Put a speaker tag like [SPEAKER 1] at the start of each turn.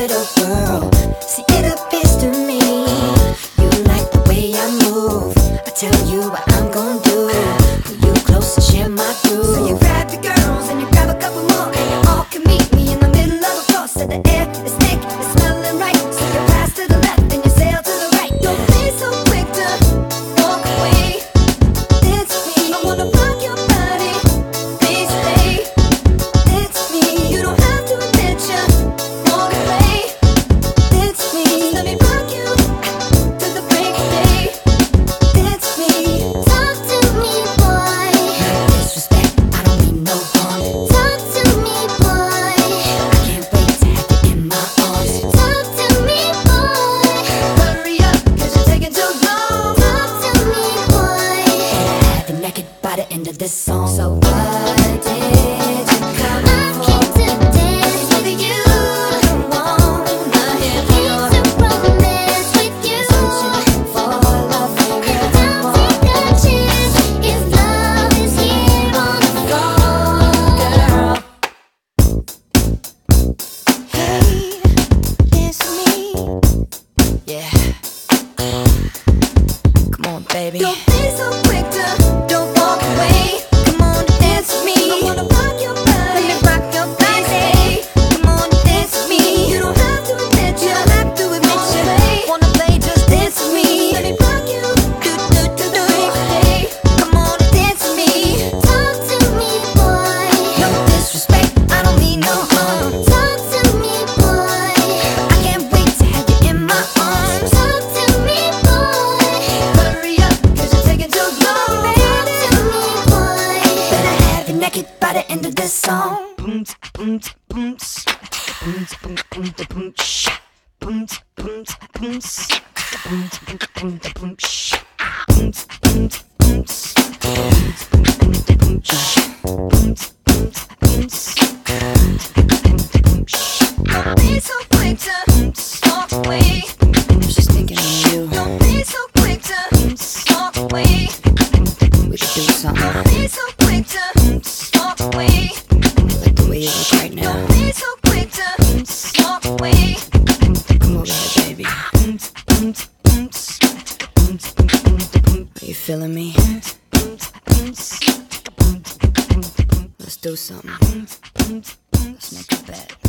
[SPEAKER 1] little girl. this song. So what did you come I for? I came to dance with you. Want the hip hop. to
[SPEAKER 2] romance with you.
[SPEAKER 1] Searching for love and don't take
[SPEAKER 2] a chance if love is here on the
[SPEAKER 1] go, girl. Hey, it's me.
[SPEAKER 3] Yeah. Come on, baby.
[SPEAKER 1] By the end of this song. Don't you feeling me? Let's do something. Let's make a bet.